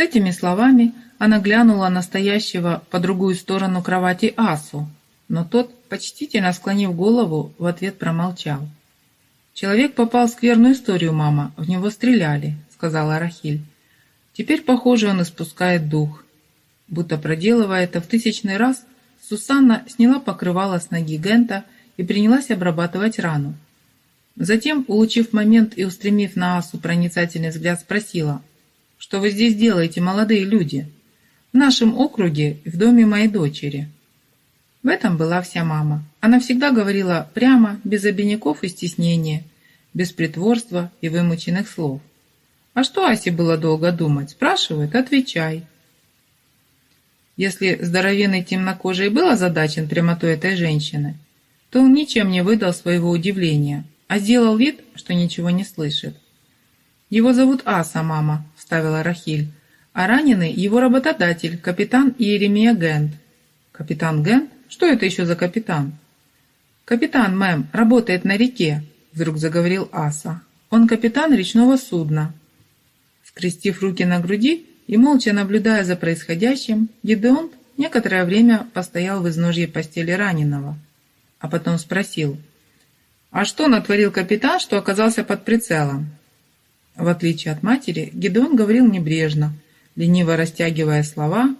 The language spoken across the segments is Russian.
этими словами она глянула на стоящего по другую сторону кровати Асу, но тот, почтительно склонив голову, в ответ промолчал. «Человек попал в скверную историю, мама, в него стреляли», — сказала Рахиль. «Теперь, похоже, он испускает дух». Будто проделывая это в тысячный раз, Сусанна сняла покрывало с ноги Гента и принялась обрабатывать рану. Затем, улучив момент и устремив на Асу проницательный взгляд, спросила, «Что вы здесь делаете, молодые люди?» «В нашем округе и в доме моей дочери». В этом была вся мама. Она всегда говорила прямо, без обиняков и стеснения, без притворства и вымученных слов. А что Асе было долго думать? Спрашивают, отвечай. Если здоровенный темнокожий был озадачен прямотой этой женщины, то он ничем не выдал своего удивления, а сделал вид, что ничего не слышит. «Его зовут Аса, мама», — вставила Рахиль, «а раненый его работодатель, капитан Иеремия Гент». «Капитан Гент? Что это еще за капитан?» «Капитан, мэм, работает на реке», — вдруг заговорил Аса. «Он капитан речного судна». Скрестив руки на груди и молча наблюдая за происходящим, Гидеон некоторое время постоял в изножье постели раненого, а потом спросил, «А что натворил капитан, что оказался под прицелом?» В отличие от матери, Гидеон говорил небрежно, лениво растягивая слова,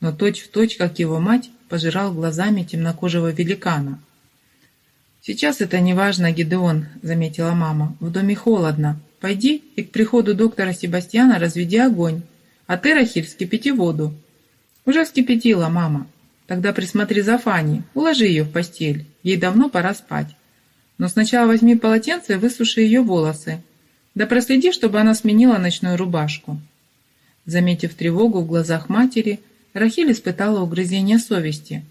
но точь-в-точь, точь, как его мать, пожирал глазами темнокожего великана. «Сейчас это не важно, Гидеон», — заметила мама. «В доме холодно. Пойди и к приходу доктора Себастьяна разведи огонь, а ты, Рахиль, вскипяти воду». «Уже вскипятила, мама. Тогда присмотри за Фанни, уложи ее в постель. Ей давно пора спать. Но сначала возьми полотенце и высуши ее волосы. Да проследи, чтобы она сменила ночную рубашку». Заметив тревогу в глазах матери, Рахиль испытала угрызение совести.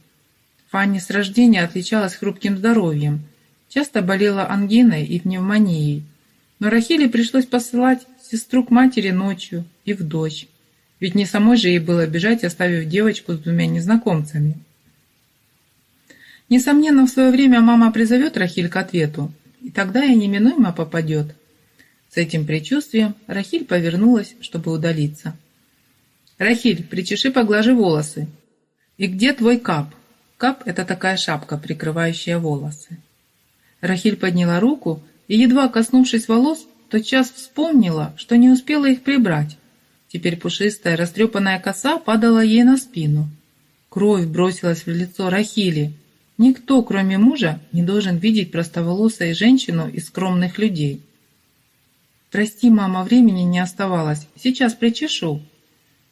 Фанни с рождения отличалась хрупким здоровьем, часто болела ангиной и пневмонией. Но Рахиле пришлось посылать сестру к матери ночью и в дочь. Ведь не самой же ей было бежать, оставив девочку с двумя незнакомцами. Несомненно, в свое время мама призовет Рахиль к ответу, и тогда ей неминуемо попадет. С этим предчувствием Рахиль повернулась, чтобы удалиться. «Рахиль, причеши поглажи волосы». «И где твой кап?» Кап – это такая шапка, прикрывающая волосы. Рахиль подняла руку и, едва коснувшись волос, тотчас вспомнила, что не успела их прибрать. Теперь пушистая, растрепанная коса падала ей на спину. Кровь бросилась в лицо Рахили. Никто, кроме мужа, не должен видеть простоволосой женщину из скромных людей. «Прости, мама, времени не оставалось. Сейчас причешу»,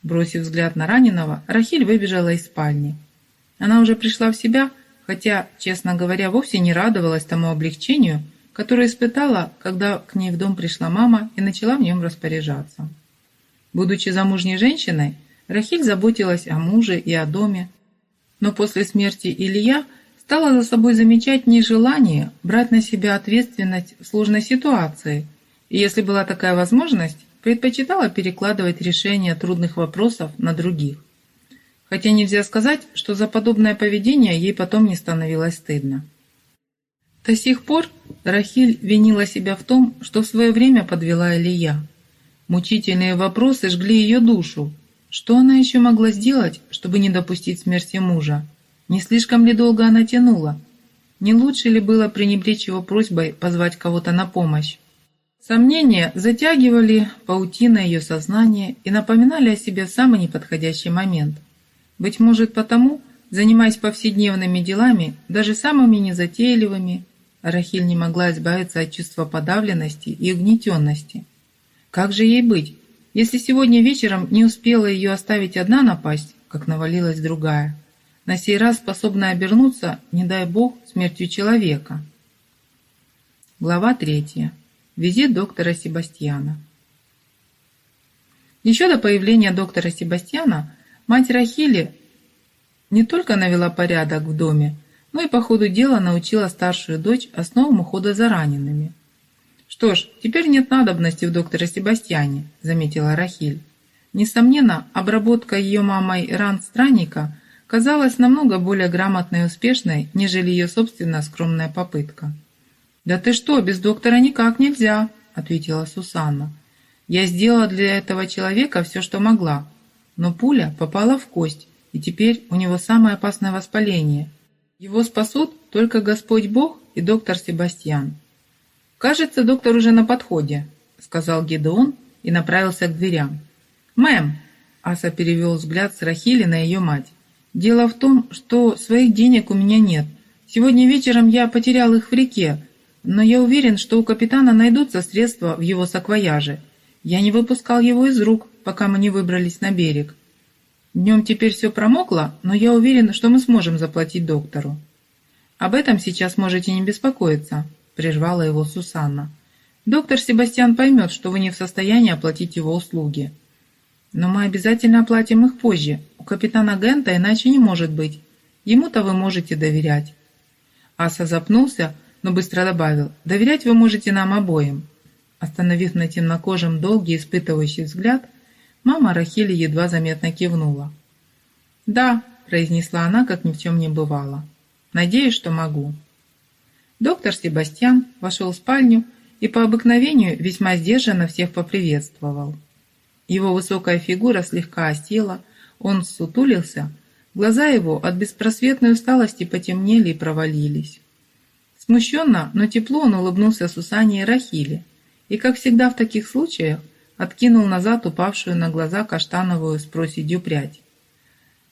Бросив взгляд на раненого, Рахиль выбежала из спальни. Она уже пришла в себя, хотя, честно говоря, вовсе не радовалась тому облегчению, которое испытала, когда к ней в дом пришла мама и начала в нем распоряжаться. Будучи замужней женщиной, Рахиль заботилась о муже и о доме, но после смерти Илья стала за собой замечать нежелание брать на себя ответственность в сложной ситуации, и если была такая возможность, предпочитала перекладывать решение трудных вопросов на других. Хотя нельзя сказать, что за подобное поведение ей потом не становилось стыдно. До сих пор Рахиль винила себя в том, что в свое время подвела Илья. Мучительные вопросы жгли ее душу. Что она еще могла сделать, чтобы не допустить смерти мужа? Не слишком ли долго она тянула? Не лучше ли было пренебречь его просьбой позвать кого-то на помощь? Сомнения затягивали паутина ее сознания и напоминали о себе самый неподходящий момент. Быть может потому, занимаясь повседневными делами, даже самыми незатейливыми, Рахиль не могла избавиться от чувства подавленности и угнетенности. Как же ей быть, если сегодня вечером не успела ее оставить одна напасть, как навалилась другая, на сей раз способная обернуться, не дай бог, смертью человека? Глава третья. Визит доктора Себастьяна. Еще до появления доктора Себастьяна мать Рахили не только навела порядок в доме, но и по ходу дела научила старшую дочь основам ухода за ранеными. «Что ж, теперь нет надобности в докторе Себастьяне», – заметила Рахиль. Несомненно, обработка ее мамой ран странника казалась намного более грамотной и успешной, нежели ее собственная скромная попытка. «Да ты что, без доктора никак нельзя», — ответила Сусанна. «Я сделала для этого человека все, что могла. но пуля попала в кость, и теперь у него самое опасное воспаление. Его спасут только Господь Бог и доктор Себастьян. «Кажется, доктор уже на подходе», — сказал Гедеон и направился к дверям. «Мэм!» — Аса перевел взгляд с Рахили на ее мать. «Дело в том, что своих денег у меня нет. Сегодня вечером я потерял их в реке, но я уверен, что у капитана найдутся средства в его саквояже. Я не выпускал его из рук, пока мы не выбрались на берег. Днем теперь все промокло, но я уверен, что мы сможем заплатить доктору. Об этом сейчас можете не беспокоиться, прервала его Сусанна. Доктор Себастьян поймет, что вы не в состоянии оплатить его услуги. Но мы обязательно оплатим их позже. У капитана Гента иначе не может быть. Ему-то вы можете доверять. Аса запнулся, но быстро добавил. Доверять вы можете нам обоим. Остановив на темнокожем долгий испытывающий взгляд, Мама Рахили едва заметно кивнула. «Да», – произнесла она, как ни в чем не бывало. «Надеюсь, что могу». Доктор Себастьян вошел в спальню и по обыкновению весьма сдержанно всех поприветствовал. Его высокая фигура слегка осела, он сутулился, глаза его от беспросветной усталости потемнели и провалились. Смущенно, но тепло он улыбнулся Сусане и Рахиле, и, как всегда в таких случаях, откинул назад упавшую на глаза каштановую с проседью прядь.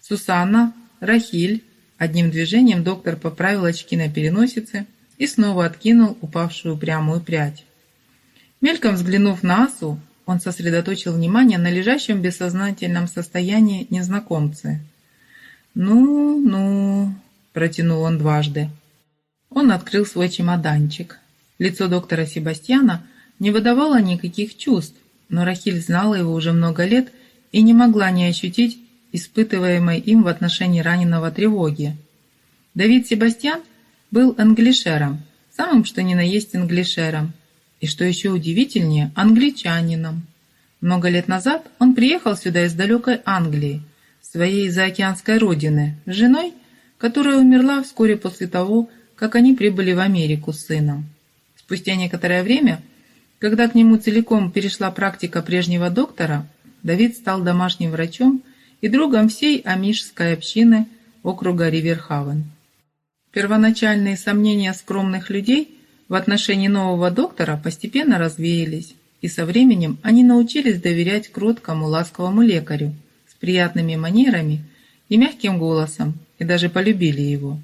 «Сусанна, Рахиль!» Одним движением доктор поправил очки на переносице и снова откинул упавшую прямую прядь. Мельком взглянув на Асу, он сосредоточил внимание на лежащем бессознательном состоянии незнакомцы. «Ну, ну...» – протянул он дважды. Он открыл свой чемоданчик. Лицо доктора Себастьяна не выдавало никаких чувств, но Рахиль знала его уже много лет и не могла не ощутить испытываемой им в отношении раненого тревоги. Давид Себастьян был англишером, самым что ни на есть англишером, и, что еще удивительнее, англичанином. Много лет назад он приехал сюда из далекой Англии, своей заокеанской родины, с женой, которая умерла вскоре после того, как они прибыли в Америку с сыном. Спустя некоторое время – когда к нему целиком перешла практика прежнего доктора, Давид стал домашним врачом и другом всей амишской общины округа Риверхавен. Первоначальные сомнения скромных людей в отношении нового доктора постепенно развеялись, и со временем они научились доверять кроткому, ласковому лекарю с приятными манерами и мягким голосом, и даже полюбили его.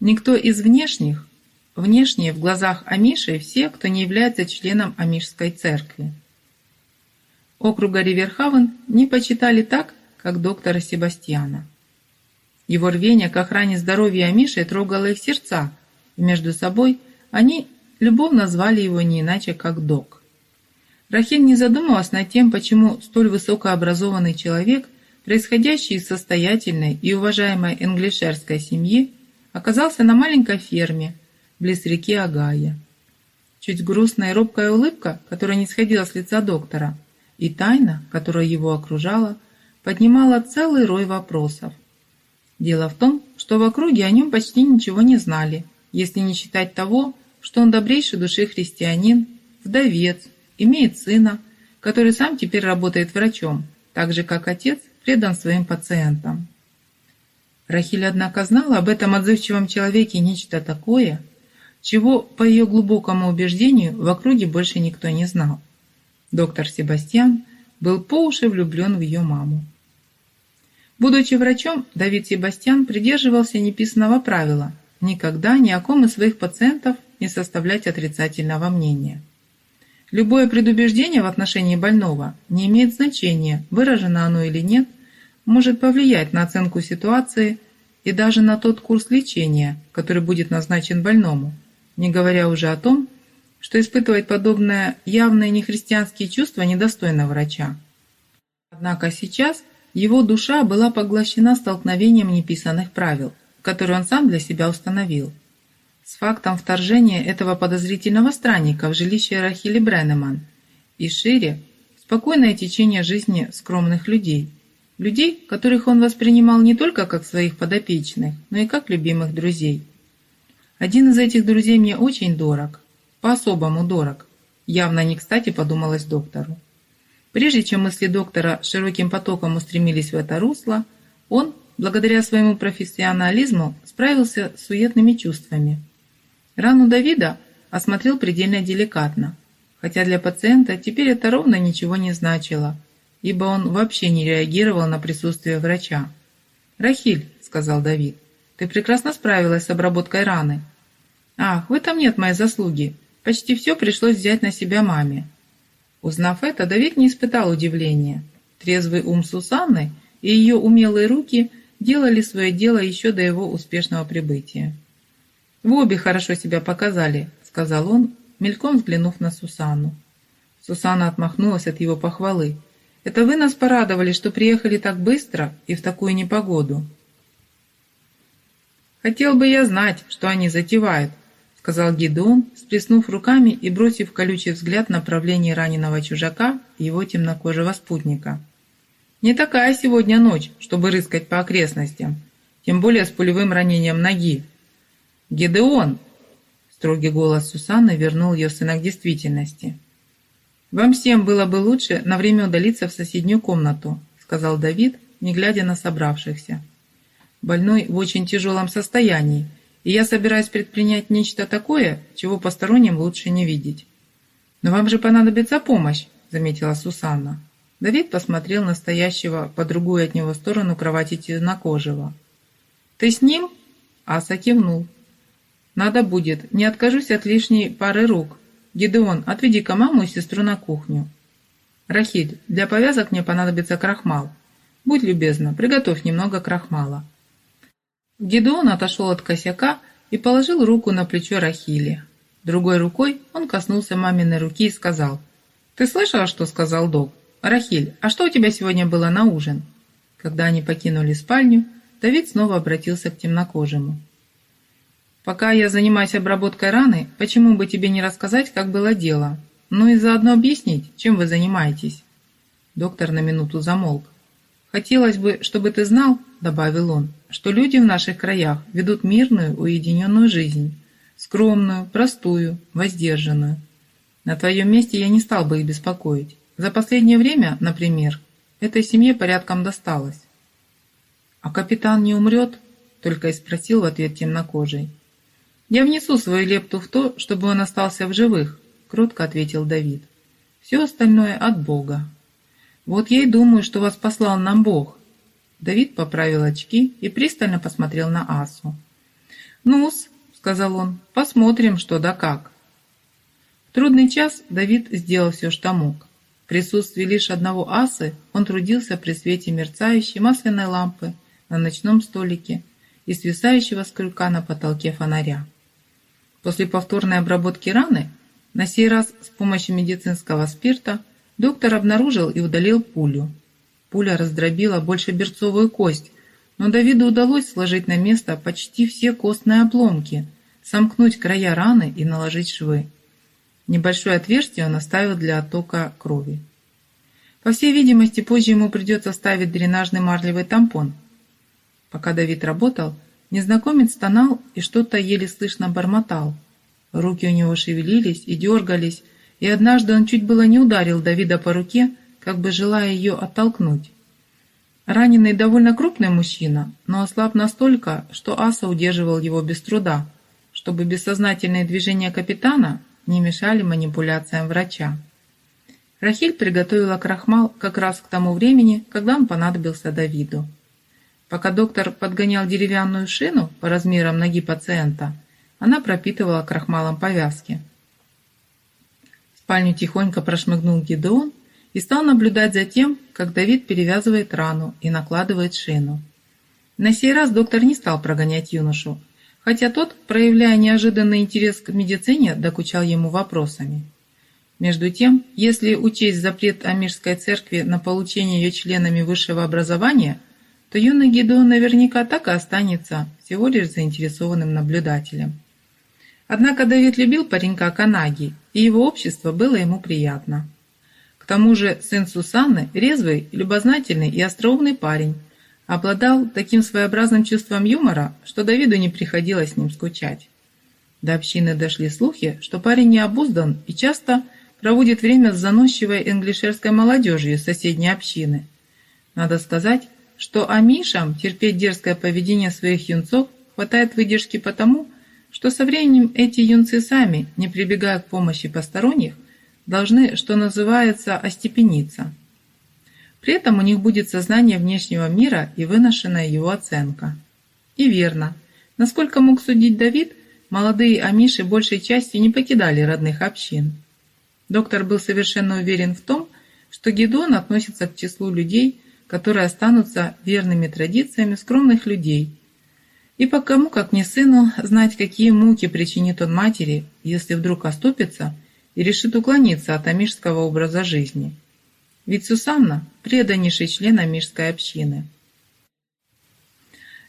Никто из внешних Внешне в глазах Амиши все, кто не является членом Амишской церкви. Округа Риверхавен не почитали так, как доктора Себастьяна. Его рвение к охране здоровья Амиши трогало их сердца, и между собой они любовно звали его не иначе, как док. Рахиль не задумывалась над тем, почему столь высокообразованный человек, происходящий из состоятельной и уважаемой англишерской семьи, оказался на маленькой ферме, близ реки Агая. Чуть грустная и робкая улыбка, которая не сходила с лица доктора, и тайна, которая его окружала, поднимала целый рой вопросов. Дело в том, что в округе о нем почти ничего не знали, если не считать того, что он добрейший души христианин, вдовец, имеет сына, который сам теперь работает врачом, так же, как отец предан своим пациентам. Рахиль, однако, знала об этом отзывчивом человеке нечто такое, чего, по ее глубокому убеждению, в округе больше никто не знал. Доктор Себастьян был по уши влюблен в ее маму. Будучи врачом, Давид Себастьян придерживался неписанного правила никогда ни о ком из своих пациентов не составлять отрицательного мнения. Любое предубеждение в отношении больного не имеет значения, выражено оно или нет, может повлиять на оценку ситуации и даже на тот курс лечения, который будет назначен больному – не говоря уже о том, что испытывать подобное явные нехристианские чувства недостойно врача. Однако сейчас его душа была поглощена столкновением неписанных правил, которые он сам для себя установил. С фактом вторжения этого подозрительного странника в жилище Рахили Бреннеман и шире спокойное течение жизни скромных людей, людей, которых он воспринимал не только как своих подопечных, но и как любимых друзей – один из этих друзей мне очень дорог, по-особому дорог. Явно не кстати подумалось доктору. Прежде чем мысли доктора широким потоком устремились в это русло, он, благодаря своему профессионализму, справился с суетными чувствами. Рану Давида осмотрел предельно деликатно, хотя для пациента теперь это ровно ничего не значило, ибо он вообще не реагировал на присутствие врача. «Рахиль», — сказал Давид, — «ты прекрасно справилась с обработкой раны». «Ах, в этом нет моей заслуги. Почти все пришлось взять на себя маме». Узнав это, Давид не испытал удивления. Трезвый ум Сусанны и ее умелые руки делали свое дело еще до его успешного прибытия. «Вы обе хорошо себя показали», — сказал он, мельком взглянув на Сусанну. Сусанна отмахнулась от его похвалы. «Это вы нас порадовали, что приехали так быстро и в такую непогоду». «Хотел бы я знать, что они затевают», — сказал Гидеон, сплеснув руками и бросив колючий взгляд в направлении раненого чужака и его темнокожего спутника. «Не такая сегодня ночь, чтобы рыскать по окрестностям, тем более с пулевым ранением ноги». «Гидеон!» Строгий голос Сусанны вернул ее сына к действительности. «Вам всем было бы лучше на время удалиться в соседнюю комнату», сказал Давид, не глядя на собравшихся. «Больной в очень тяжелом состоянии, и я собираюсь предпринять нечто такое, чего посторонним лучше не видеть». «Но вам же понадобится помощь», заметила Сусанна. Давид посмотрел на стоящего по другую от него сторону кровати темнокожего. «Ты с ним?» Аса кивнул. Надо будет, не откажусь от лишней пары рук. Гидеон, отведи-ка маму и сестру на кухню. Рахиль, для повязок мне понадобится крахмал. Будь любезна, приготовь немного крахмала. Гидеон отошел от косяка и положил руку на плечо Рахили. Другой рукой он коснулся маминой руки и сказал, «Ты слышала, что сказал док? Рахиль, а что у тебя сегодня было на ужин?» Когда они покинули спальню, Давид снова обратился к темнокожему. Пока я занимаюсь обработкой раны, почему бы тебе не рассказать, как было дело? Ну и заодно объяснить, чем вы занимаетесь?» Доктор на минуту замолк. «Хотелось бы, чтобы ты знал, — добавил он, — что люди в наших краях ведут мирную, уединенную жизнь, скромную, простую, воздержанную. На твоем месте я не стал бы их беспокоить. За последнее время, например, этой семье порядком досталось». «А капитан не умрет?» — только и спросил в ответ темнокожий. «Я внесу свою лепту в то, чтобы он остался в живых», — кротко ответил Давид. «Все остальное от Бога». «Вот я и думаю, что вас послал нам Бог». Давид поправил очки и пристально посмотрел на Асу. «Ну-с», — сказал он, — «посмотрим, что да как». В трудный час Давид сделал все, что мог. В присутствии лишь одного асы он трудился при свете мерцающей масляной лампы на ночном столике и свисающего с крюка на потолке фонаря. После повторной обработки раны, на сей раз с помощью медицинского спирта, доктор обнаружил и удалил пулю. Пуля раздробила больше берцовую кость, но Давиду удалось сложить на место почти все костные обломки, сомкнуть края раны и наложить швы. Небольшое отверстие он оставил для оттока крови. По всей видимости, позже ему придется ставить дренажный марлевый тампон. Пока Давид работал, Незнакомец стонал и что-то еле слышно бормотал. Руки у него шевелились и дергались, и однажды он чуть было не ударил Давида по руке, как бы желая ее оттолкнуть. Раненый довольно крупный мужчина, но ослаб настолько, что Аса удерживал его без труда, чтобы бессознательные движения капитана не мешали манипуляциям врача. Рахиль приготовила крахмал как раз к тому времени, когда он понадобился Давиду. Пока доктор подгонял деревянную шину по размерам ноги пациента, она пропитывала крахмалом повязки. В спальню тихонько прошмыгнул Гидеон и стал наблюдать за тем, как Давид перевязывает рану и накладывает шину. На сей раз доктор не стал прогонять юношу, хотя тот, проявляя неожиданный интерес к медицине, докучал ему вопросами. Между тем, если учесть запрет Амирской церкви на получение ее членами высшего образования – то юный Гидеон наверняка так и останется всего лишь заинтересованным наблюдателем. Однако Давид любил паренька Канаги, и его общество было ему приятно. К тому же сын Сусанны, резвый, любознательный и остроумный парень, обладал таким своеобразным чувством юмора, что Давиду не приходилось с ним скучать. До общины дошли слухи, что парень не обуздан и часто проводит время с заносчивой англишерской молодежью соседней общины. Надо сказать, что амишам терпеть дерзкое поведение своих юнцов хватает выдержки потому, что со временем эти юнцы сами, не прибегая к помощи посторонних, должны, что называется, остепениться. При этом у них будет сознание внешнего мира и выношенная его оценка. И верно. Насколько мог судить Давид, молодые амиши большей частью не покидали родных общин. Доктор был совершенно уверен в том, что Гедон относится к числу людей, которые останутся верными традициями скромных людей. И по кому, как не сыну, знать, какие муки причинит он матери, если вдруг оступится и решит уклониться от амишского образа жизни. Ведь Сусанна – преданнейший член амишской общины.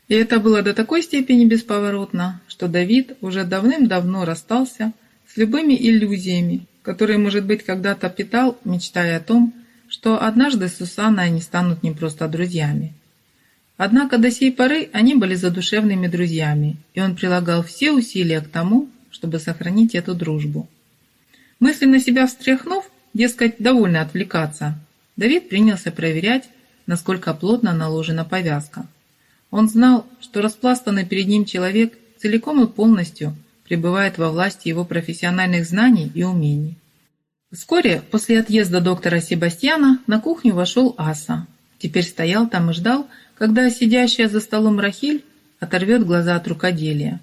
И это было до такой степени бесповоротно, что Давид уже давным-давно расстался с любыми иллюзиями, которые, может быть, когда-то питал, мечтая о том, что однажды с Сусанной они станут не просто друзьями. Однако до сей поры они были задушевными друзьями, и он прилагал все усилия к тому, чтобы сохранить эту дружбу. Мысленно себя встряхнув, дескать, довольно отвлекаться, Давид принялся проверять, насколько плотно наложена повязка. Он знал, что распластанный перед ним человек целиком и полностью пребывает во власти его профессиональных знаний и умений. Вскоре после отъезда доктора Себастьяна на кухню вошел Аса. Теперь стоял там и ждал, когда сидящая за столом Рахиль оторвет глаза от рукоделия.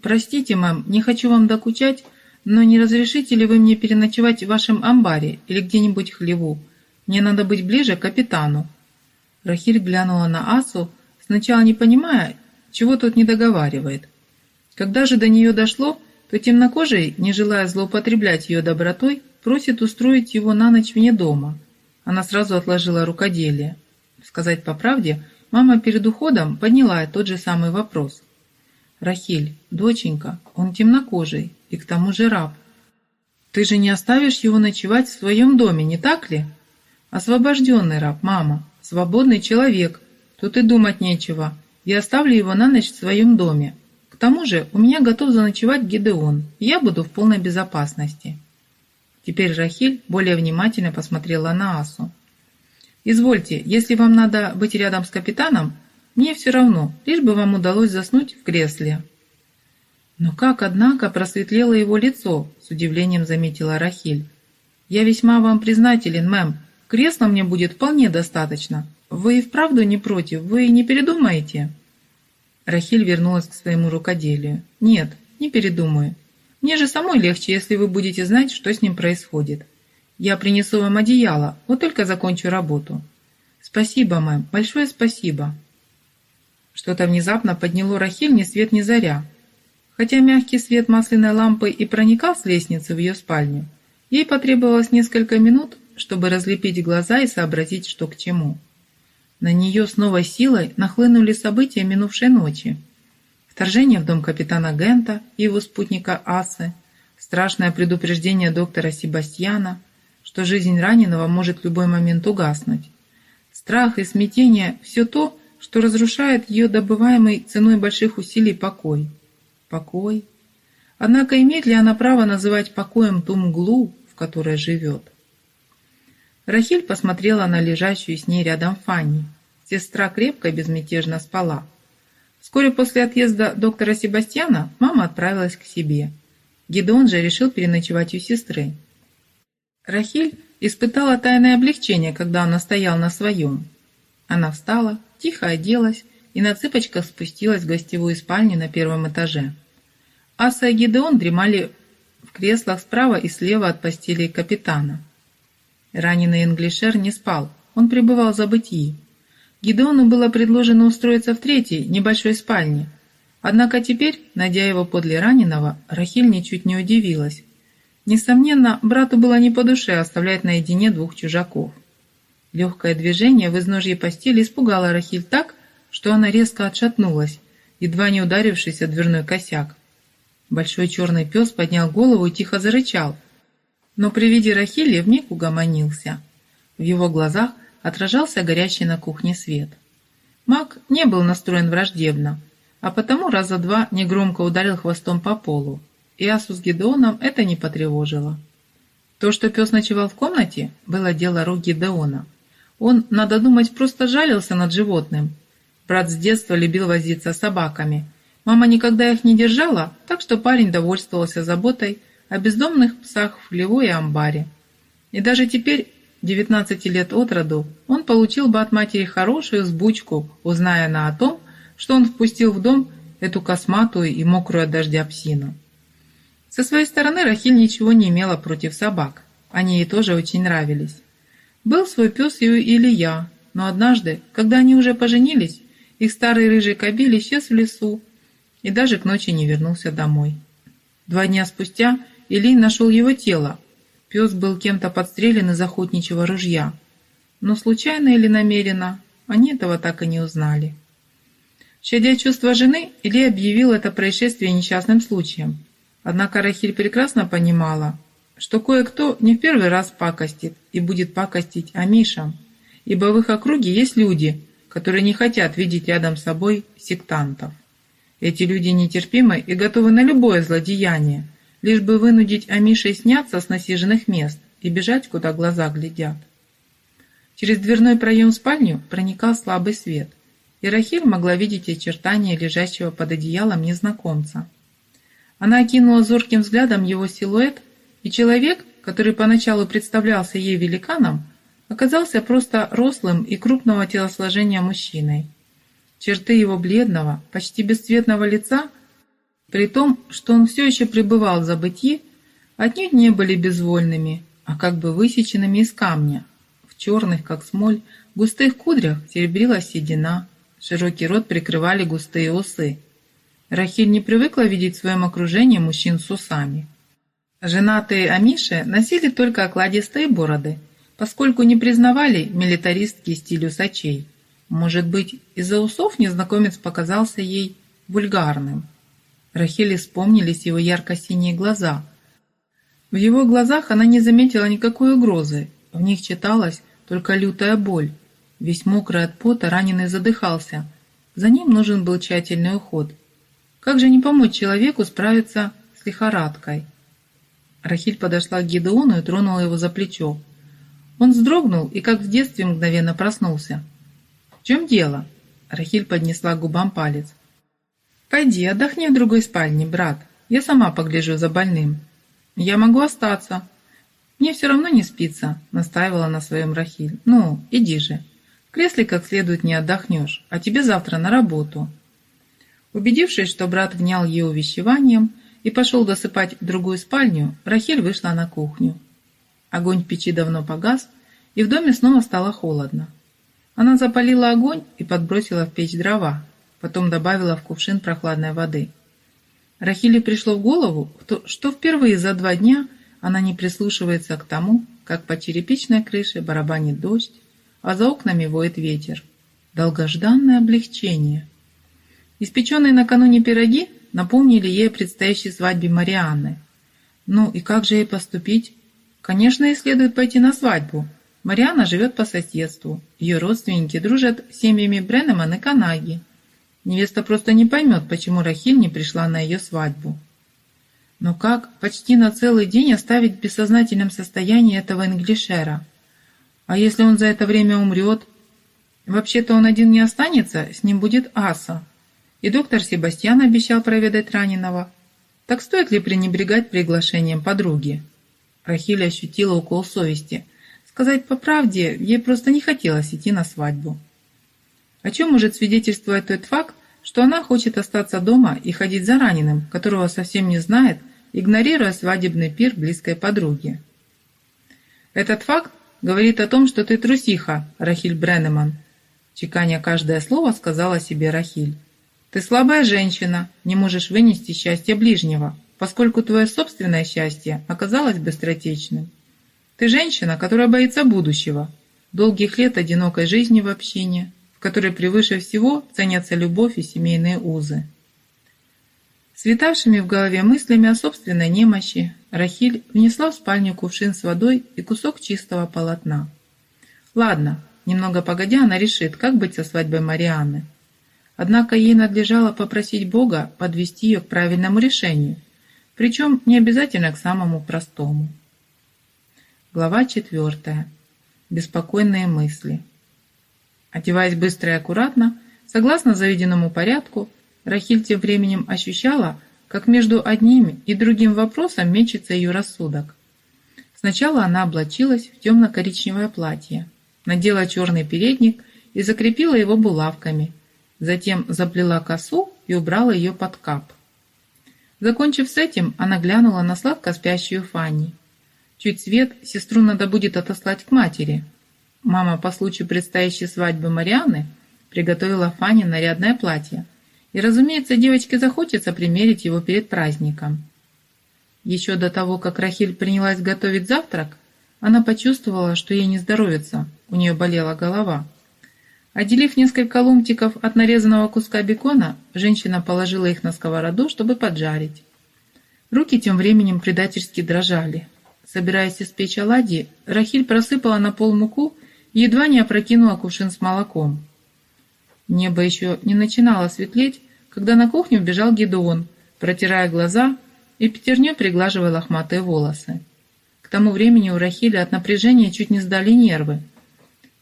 «Простите, мам, не хочу вам докучать, но не разрешите ли вы мне переночевать в вашем амбаре или где-нибудь хлеву? Мне надо быть ближе к капитану». Рахиль глянула на Асу, сначала не понимая, чего тот не договаривает. Когда же до нее дошло, то темнокожий, не желая злоупотреблять ее добротой, просит устроить его на ночь вне дома. Она сразу отложила рукоделие. Сказать по правде, мама перед уходом подняла тот же самый вопрос. «Рахиль, доченька, он темнокожий и к тому же раб. Ты же не оставишь его ночевать в своем доме, не так ли?» «Освобожденный раб, мама, свободный человек, тут и думать нечего. Я оставлю его на ночь в своем доме. Тому же у меня готов заночевать Гидеон, я буду в полной безопасности». Теперь Рахиль более внимательно посмотрела на Асу. «Извольте, если вам надо быть рядом с капитаном, мне все равно, лишь бы вам удалось заснуть в кресле». «Но как, однако, просветлело его лицо?» – с удивлением заметила Рахиль. «Я весьма вам признателен, мэм. Кресла мне будет вполне достаточно. Вы и вправду не против? Вы не передумаете?» Рахиль вернулась к своему рукоделию. «Нет, не передумаю. Мне же самой легче, если вы будете знать, что с ним происходит. Я принесу вам одеяло, вот только закончу работу. Спасибо, мэм, большое спасибо. Что-то внезапно подняло Рахиль ни свет ни заря. Хотя мягкий свет масляной лампы и проникал с лестницы в ее спальню, ей потребовалось несколько минут, чтобы разлепить глаза и сообразить, что к чему. На нее с новой силой нахлынули события минувшей ночи. Вторжение в дом капитана Гента и его спутника Асы, страшное предупреждение доктора Себастьяна, что жизнь раненого может в любой момент угаснуть. Страх и смятение – все то, что разрушает ее добываемый ценой больших усилий покой. Покой. Однако имеет ли она право называть покоем ту мглу, в которой живет? Рахиль посмотрела на лежащую с ней рядом Фанни. Сестра крепко и безмятежно спала. Вскоре после отъезда доктора Себастьяна мама отправилась к себе. Гедеон же решил переночевать у сестры. Рахиль испытала тайное облегчение, когда он настоял на своем. Она встала, тихо оделась и на цыпочках спустилась в гостевую спальню на первом этаже. Аса и Гедеон дремали в креслах справа и слева от постели капитана. Раненый англишер не спал, он пребывал в забытии. Гидеону было предложено устроиться в третьей, небольшой спальне. Однако теперь, найдя его подле раненого, Рахиль ничуть не удивилась. Несомненно, брату было не по душе оставлять наедине двух чужаков. Легкое движение в изножье постели испугало Рахиль так, что она резко отшатнулась, едва не ударившись о дверной косяк. Большой черный пес поднял голову и тихо зарычал, но при виде Рахили вмиг угомонился. В его глазах отражался горящий на кухне свет. Маг не был настроен враждебно, а потому раза два негромко ударил хвостом по полу, и Асу с Гедеоном это не потревожило. То, что пес ночевал в комнате, было дело рук Гидеона. Он, надо думать, просто жалился над животным. Брат с детства любил возиться с собаками. Мама никогда их не держала, так что парень довольствовался заботой о бездомных псах в хлеву и амбаре. И даже теперь, 19 лет от роду, он получил бы от матери хорошую сбучку, узная она о том, что он впустил в дом эту косматую и мокрую от дождя псину. Со своей стороны Рахиль ничего не имела против собак. Они ей тоже очень нравились. Был свой пес и Илья, но однажды, когда они уже поженились, их старый рыжий кобель исчез в лесу и даже к ночи не вернулся домой. Два дня спустя Илий нашел его тело. Пес был кем-то подстрелен из охотничьего ружья. Но случайно или намеренно, они этого так и не узнали. Щадя чувства жены, Илий объявил это происшествие несчастным случаем – Однако Рахиль прекрасно понимала, что кое-кто не в первый раз пакостит и будет пакостить Амишам, ибо в их округе есть люди, которые не хотят видеть рядом с собой сектантов. Эти люди нетерпимы и готовы на любое злодеяние, лишь бы вынудить Амишей сняться с насиженных мест и бежать, куда глаза глядят. Через дверной проем в спальню проникал слабый свет, и Рахиль могла видеть очертания лежащего под одеялом незнакомца – она окинула зорким взглядом его силуэт, и человек, который поначалу представлялся ей великаном, оказался просто рослым и крупного телосложения мужчиной. Черты его бледного, почти бесцветного лица, при том, что он все еще пребывал в забытии, отнюдь не были безвольными, а как бы высеченными из камня. В черных, как смоль, густых кудрях серебрилась седина, широкий рот прикрывали густые усы. Рахиль не привыкла видеть в своем окружении мужчин с усами. Женатые амиши носили только окладистые бороды, поскольку не признавали милитаристский стиль усачей. Может быть, из-за усов незнакомец показался ей вульгарным. Рахиле вспомнились его ярко-синие глаза. В его глазах она не заметила никакой угрозы, в них читалась только лютая боль. Весь мокрый от пота раненый задыхался. За ним нужен был тщательный уход – как же не помочь человеку справиться с лихорадкой? Рахиль подошла к Гидеону и тронула его за плечо. Он вздрогнул и, как в детстве, мгновенно проснулся. «В чем дело?» Рахиль поднесла к губам палец. «Пойди, отдохни в другой спальне, брат. Я сама погляжу за больным. Я могу остаться. Мне все равно не спится», — настаивала на своем Рахиль. «Ну, иди же. В кресле как следует не отдохнешь, а тебе завтра на работу». Убедившись, что брат внял ее увещеванием и пошел досыпать в другую спальню, Рахиль вышла на кухню. Огонь в печи давно погас, и в доме снова стало холодно. Она запалила огонь и подбросила в печь дрова, потом добавила в кувшин прохладной воды. Рахиле пришло в голову, что впервые за два дня она не прислушивается к тому, как по черепичной крыше барабанит дождь, а за окнами воет ветер. Долгожданное облегчение – Испеченные накануне пироги напомнили ей о предстоящей свадьбе Марианны. Ну и как же ей поступить? Конечно, ей следует пойти на свадьбу. Марианна живет по соседству. Ее родственники дружат с семьями Бреннеман и Канаги. Невеста просто не поймет, почему Рахиль не пришла на ее свадьбу. Но как почти на целый день оставить в бессознательном состоянии этого инглишера? А если он за это время умрет? Вообще-то он один не останется, с ним будет Аса. И доктор Себастьян обещал проведать раненого. Так стоит ли пренебрегать приглашением подруги? Рахиль ощутила укол совести. Сказать по правде, ей просто не хотелось идти на свадьбу. О чем может свидетельствовать тот факт, что она хочет остаться дома и ходить за раненым, которого совсем не знает, игнорируя свадебный пир близкой подруги. Этот факт говорит о том, что ты трусиха, Рахиль Бреннеман. Чеканя каждое слово, сказала себе Рахиль. Ты слабая женщина, не можешь вынести счастье ближнего, поскольку твое собственное счастье оказалось быстротечным. Ты женщина, которая боится будущего, долгих лет одинокой жизни в общине, которой превыше всего ценятся любовь и семейные узы. Светавшими в голове мыслями о собственной немощи, Рахиль внесла в спальню кувшин с водой и кусок чистого полотна. Ладно, немного погодя, она решит, как быть со свадьбой Марианны. Однако ей надлежало попросить Бога подвести ее к правильному решению, причем не обязательно к самому простому. Глава четвертая. Беспокойные мысли. Одеваясь быстро и аккуратно, согласно заведенному порядку, Рахиль тем временем ощущала, как между одним и другим вопросом мечется ее рассудок. Сначала она облачилась в темно-коричневое платье, надела черный передник и закрепила его булавками, затем заплела косу и убрала ее под кап. Закончив с этим, она глянула на сладко спящую Фанни. Чуть свет, сестру надо будет отослать к матери. Мама по случаю предстоящей свадьбы Марианы приготовила Фане нарядное платье. И, разумеется, девочке захочется примерить его перед праздником. Еще до того, как Рахиль принялась готовить завтрак, она почувствовала, что ей не здоровится, у нее болела голова. Отделив несколько ломтиков от нарезанного куска бекона, женщина положила их на сковороду, чтобы поджарить. Руки тем временем предательски дрожали. Собираясь испечь оладьи, Рахиль просыпала на пол муку едва не опрокинула кувшин с молоком. Небо еще не начинало светлеть, когда на кухню вбежал Гедеон, протирая глаза и пятерней приглаживая лохматые волосы. К тому времени у Рахили от напряжения чуть не сдали нервы.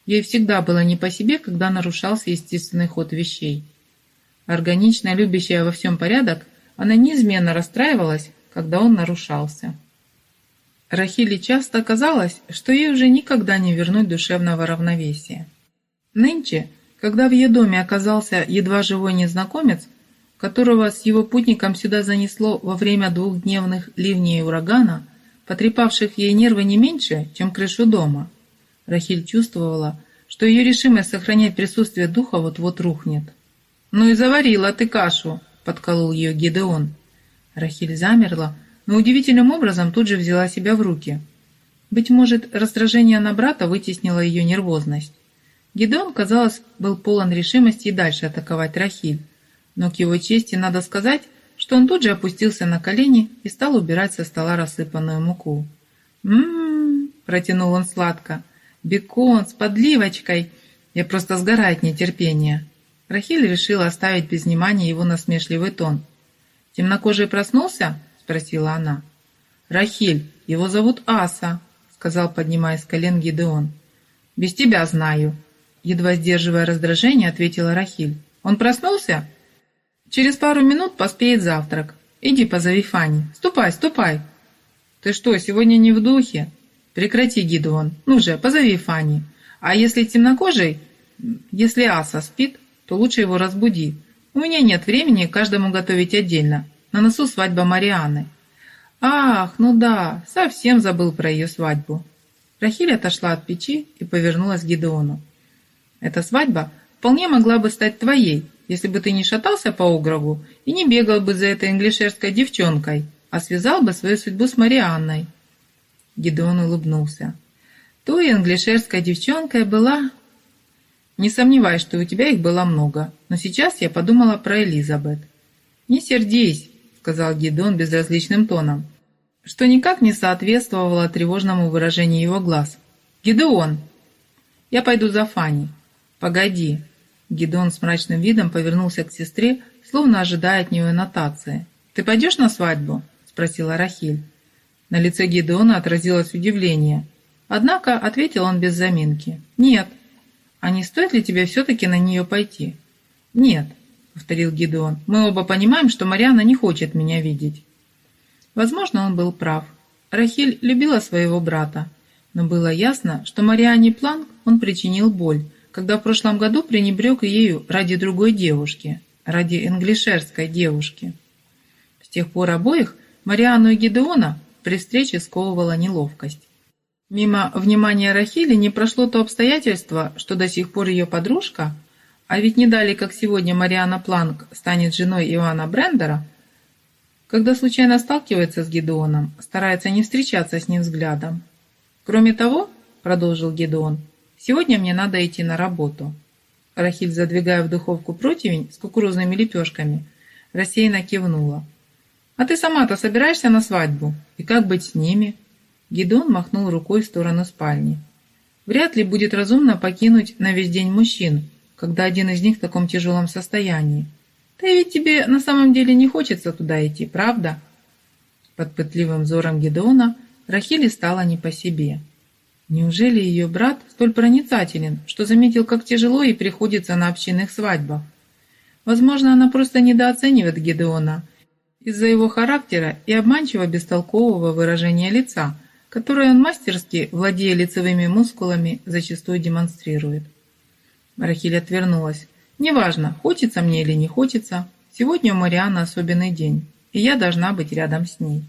Ей всегда было не по себе, когда нарушался естественный ход вещей. Органично любящая во всем порядок, она неизменно расстраивалась, когда он нарушался. Рахиле часто казалось, что ей уже никогда не вернуть душевного равновесия. Нынче, когда в ее доме оказался едва живой незнакомец, которого с его путником сюда занесло во время двухдневных ливней и урагана, потрепавших ей нервы не меньше, чем крышу дома, Рахиль чувствовала, что ее решимость сохранять присутствие духа вот-вот рухнет. «Ну и заварила ты кашу!» — подколол ее Гидеон. Рахиль замерла, но удивительным образом тут же взяла себя в руки. Быть может, раздражение на брата вытеснило ее нервозность. Гидеон, казалось, был полон решимости и дальше атаковать Рахиль. Но к его чести надо сказать, что он тут же опустился на колени и стал убирать со стола рассыпанную муку. «М-м-м», протянул он сладко, — «бекон с подливочкой». Я просто сгораю от нетерпения. Рахиль решила оставить без внимания его насмешливый тон. «Темнокожий проснулся?» Спросила она. «Рахиль, его зовут Аса», — сказал, поднимаясь с колен Гидеон. «Без тебя знаю», — едва сдерживая раздражение, ответила Рахиль. «Он проснулся?» «Через пару минут поспеет завтрак. Иди позови Фани. Ступай, ступай!» «Ты что, сегодня не в духе?» «Прекрати, Гидеон. Ну же, позови Фани. А если темнокожий, если Аса спит, то лучше его разбуди. У меня нет времени каждому готовить отдельно. На носу свадьба Марианы. Ах, ну да, совсем забыл про ее свадьбу. Рахиль отошла от печи и повернулась к Гидеону. Эта свадьба вполне могла бы стать твоей, если бы ты не шатался по огрову и не бегал бы за этой англишерской девчонкой, а связал бы свою судьбу с Марианной. Гидеон улыбнулся. Той англишерской девчонкой была... Не сомневаюсь, что у тебя их было много, но сейчас я подумала про Элизабет. Не сердись, сказал Гидон безразличным тоном, что никак не соответствовало тревожному выражению его глаз. «Гидеон!» «Я пойду за Фанни». «Погоди!» Гидон с мрачным видом повернулся к сестре, словно ожидая от нее нотации. «Ты пойдешь на свадьбу?» – спросила Рахиль. На лице Гидеона отразилось удивление. Однако ответил он без заминки. «Нет». «А не стоит ли тебе все-таки на нее пойти?» «Нет. — повторил Гидеон. «Мы оба понимаем, что Мариана не хочет меня видеть». Возможно, он был прав. Рахиль любила своего брата, но было ясно, что Мариане Планк он причинил боль, когда в прошлом году пренебрег ею ради другой девушки, ради англишерской девушки. С тех пор обоих, Мариану и Гидеона, при встрече сковывала неловкость. Мимо внимания Рахили не прошло то обстоятельство, что до сих пор ее подружка – а ведь не дали, как сегодня Мариана Планк станет женой Ивана Брендера, когда случайно сталкивается с Гедеоном, старается не встречаться с ним взглядом. Кроме того, продолжил Гедеон, сегодня мне надо идти на работу. Рахиль, задвигая в духовку противень с кукурузными лепешками, рассеянно кивнула. «А ты сама-то собираешься на свадьбу? И как быть с ними?» Гедеон махнул рукой в сторону спальни. «Вряд ли будет разумно покинуть на весь день мужчин, когда один из них в таком тяжелом состоянии. Да ведь тебе на самом деле не хочется туда идти, правда?» Под пытливым взором Гедеона Рахили стала не по себе. Неужели ее брат столь проницателен, что заметил, как тяжело ей приходится на общинных свадьбах? Возможно, она просто недооценивает Гедеона из-за его характера и обманчиво бестолкового выражения лица, которое он мастерски, владея лицевыми мускулами, зачастую демонстрирует. Рахиль отвернулась. «Неважно, хочется мне или не хочется, сегодня у Марианы особенный день, и я должна быть рядом с ней».